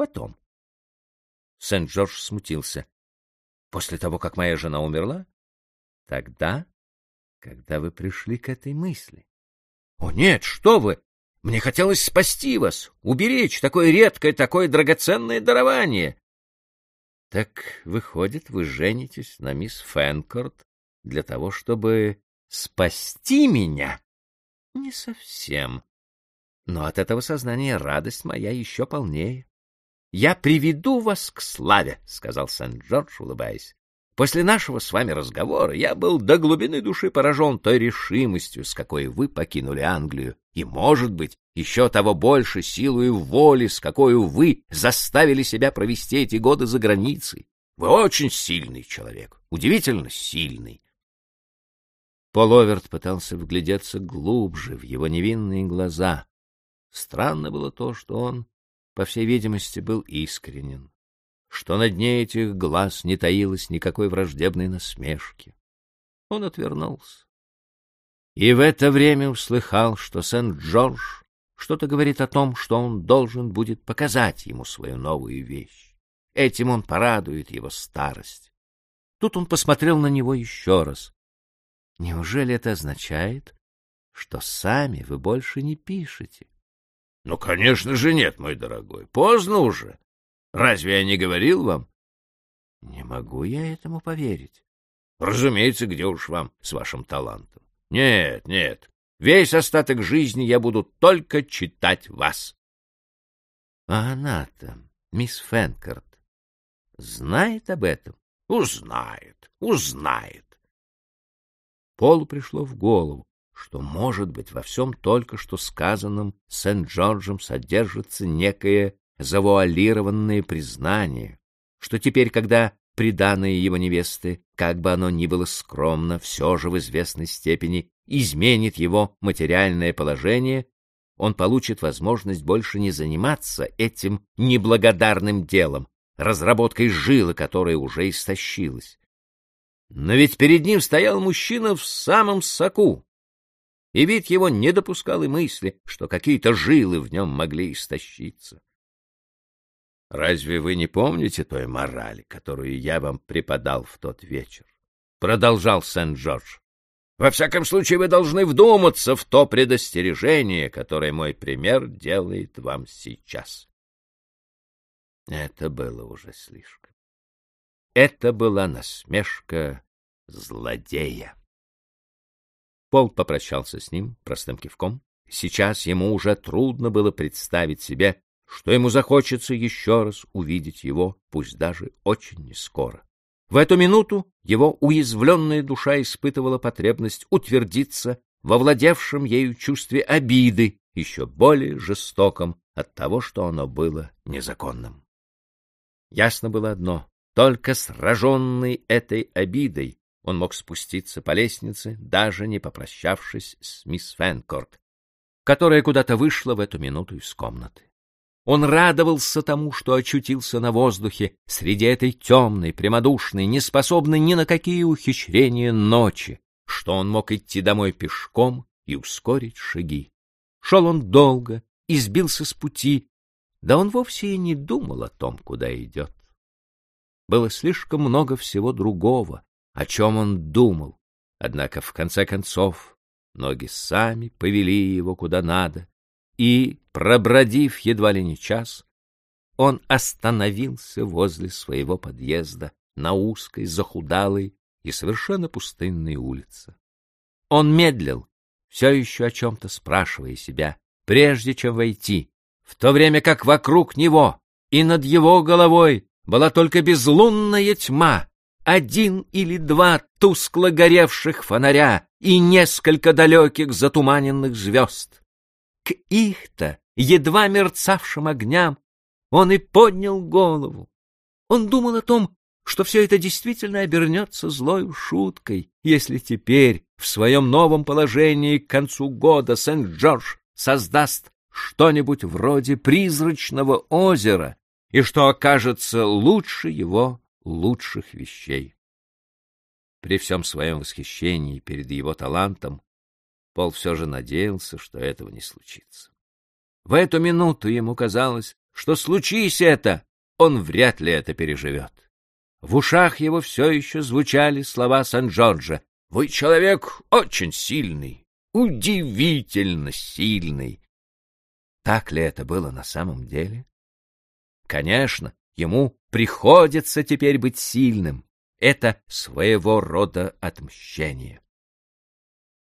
потом. Сент-Джордж смутился. После того, как моя жена умерла? Тогда, когда вы пришли к этой мысли. О, нет, что вы! Мне хотелось спасти вас, уберечь такое редкое, такое драгоценное дарование. Так, выходит, вы женитесь на мисс Фэнкорт для того, чтобы спасти меня? Не совсем. Но от этого сознания радость моя еще полнее. Я приведу вас к славе, — сказал Сент-Джордж, улыбаясь. После нашего с вами разговора я был до глубины души поражен той решимостью, с какой вы покинули Англию, и, может быть, еще того больше силою воли, с какой вы заставили себя провести эти годы за границей. Вы очень сильный человек, удивительно сильный. Половерт пытался вглядеться глубже в его невинные глаза. Странно было то, что он, по всей видимости, был искренен, что на дне этих глаз не таилось никакой враждебной насмешки. Он отвернулся. И в это время услыхал, что Сент-Джордж что-то говорит о том, что он должен будет показать ему свою новую вещь. Этим он порадует его старость. Тут он посмотрел на него еще раз. Неужели это означает, что сами вы больше не пишете? — Ну, конечно же нет, мой дорогой. Поздно уже. Разве я не говорил вам? — Не могу я этому поверить. — Разумеется, где уж вам с вашим талантом. Нет, нет. Весь остаток жизни я буду только читать вас. А она-то, мисс Фэнкорт, знает об этом? Узнает, узнает. Полу пришло в голову, что, может быть, во всем только что сказанном Сент-Джорджем содержится некое завуалированное признание, что теперь, когда приданное его невесты, как бы оно ни было скромно, все же в известной степени изменит его материальное положение, он получит возможность больше не заниматься этим неблагодарным делом, разработкой жилы, которая уже истощилась. Но ведь перед ним стоял мужчина в самом соку, и вид его не допускал и мысли, что какие-то жилы в нем могли истощиться. Разве вы не помните той морали, которую я вам преподал в тот вечер? Продолжал Сент-Джордж. Во всяком случае, вы должны вдуматься в то предостережение, которое мой пример делает вам сейчас. Это было уже слишком. Это была насмешка злодея. Пол попрощался с ним простым кивком. Сейчас ему уже трудно было представить себе, что ему захочется еще раз увидеть его, пусть даже очень нескоро. В эту минуту его уязвленная душа испытывала потребность утвердиться во владевшем ею чувстве обиды, еще более жестоком от того, что оно было незаконным. Ясно было одно — только сраженный этой обидой он мог спуститься по лестнице, даже не попрощавшись с мисс Фэнкорт, которая куда-то вышла в эту минуту из комнаты. Он радовался тому, что очутился на воздухе среди этой темной, прямодушной, неспособной ни на какие ухищрения ночи, что он мог идти домой пешком и ускорить шаги. Шел он долго и сбился с пути, да он вовсе и не думал о том, куда идет. Было слишком много всего другого, о чем он думал, однако в конце концов ноги сами повели его куда надо, и, пробродив едва ли не час, он остановился возле своего подъезда на узкой, захудалой и совершенно пустынной улице. Он медлил, все еще о чем-то спрашивая себя, прежде чем войти, в то время как вокруг него и над его головой была только безлунная тьма, один или два тускло горевших фонаря и несколько далеких затуманенных звезд к их-то, едва мерцавшим огням, он и поднял голову. Он думал о том, что все это действительно обернется злой шуткой, если теперь в своем новом положении к концу года Сент-Джордж создаст что-нибудь вроде призрачного озера и что окажется лучше его лучших вещей. При всем своем восхищении перед его талантом Пол все же надеялся, что этого не случится. В эту минуту ему казалось, что случись это, он вряд ли это переживет. В ушах его все еще звучали слова Сан-Джорджа. «Вы человек очень сильный, удивительно сильный». Так ли это было на самом деле? Конечно, ему приходится теперь быть сильным. Это своего рода отмщение.